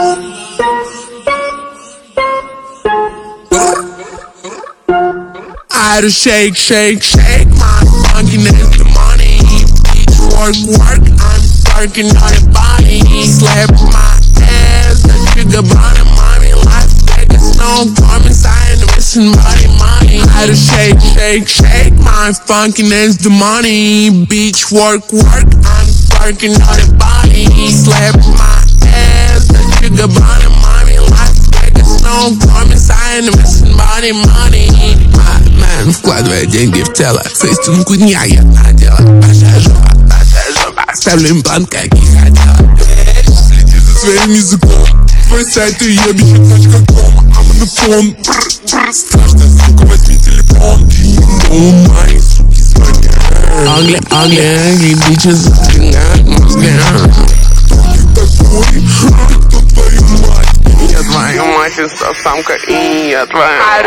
I to shake, shake, shake my funkiness, the money. Work, work, I'm working on your body. Slap my ass, the trigger body, mommy. Las Vegas, no garments, I ain't missing body, money. I to shake, shake, shake my funkiness, the money. Bitch, work, work, I'm working on your body. Slap my the trigger body, mommy. Las Vegas, no garments, I ain't missing body, money. Man, вкладывая деньги в тело Фейстинг необъятное дело Большая жопа, большая жопа Ставлю имплант, как и хотела. Следи за своим языком. Твой сайт и ебище.ком I'm on the phone Страшная сука, возьми телефон. Ну, мои суки звонят. Ugly, ugly, ugly bitches Взгляд, такой твою мать, это самка, и я твою мать.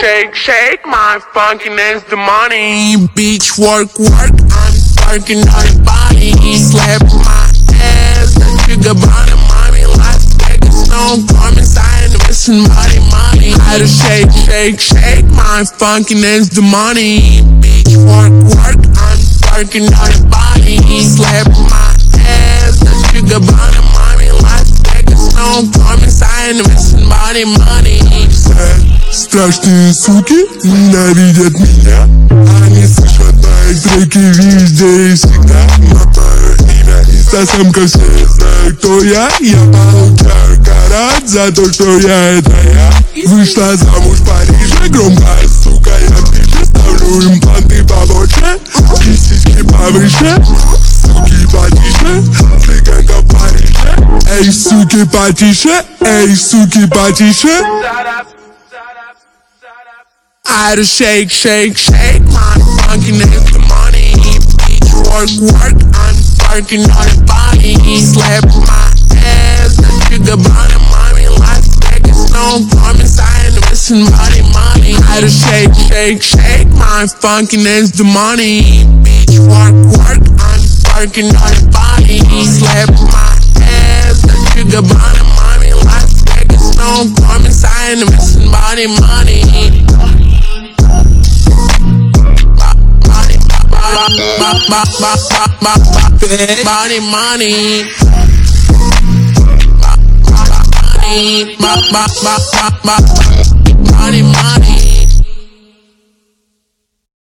Shake, shake, shake my funkiness, the money. Bitch, work, work, I'm working on your body. Slap my ass, the trigger body, mommy. Las Vegas, no garments, I ain't missing body, money. I just shake, shake, shake my funkiness, the money. Bitch, work, work, I'm working on your body. Slap my my body, money. Страшные суки ненавидят меня. Они слышат мои треки везде и всегда. Мотаю имя инстасамка, все знают, кто я. Я получаю карат за то, что я это я. Вышла замуж в Париже, громкая сука Я пишу, ставлю импланты побольше И сиськи повыше Hey, suki patiše, ey suki patiše I just shake, shake, shake my monkey name the money. Work, work, I'm working on the body. Slap my ass, sugar bunny mommy. Life back is no promise, I ain't missing money, money I just shake, shake, shake my funky name's the money. Work, work, I'm working on the body. Slap my the trigger body, mommy. Las Vegas, no garments, I ain't missing body, money. Money, money. Money, money, money.